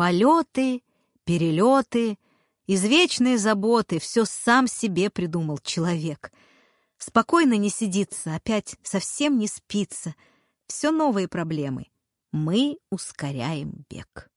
Полеты, перелеты, извечные заботы — все сам себе придумал человек. Спокойно не сидится, опять совсем не спится. Все новые проблемы. Мы ускоряем бег.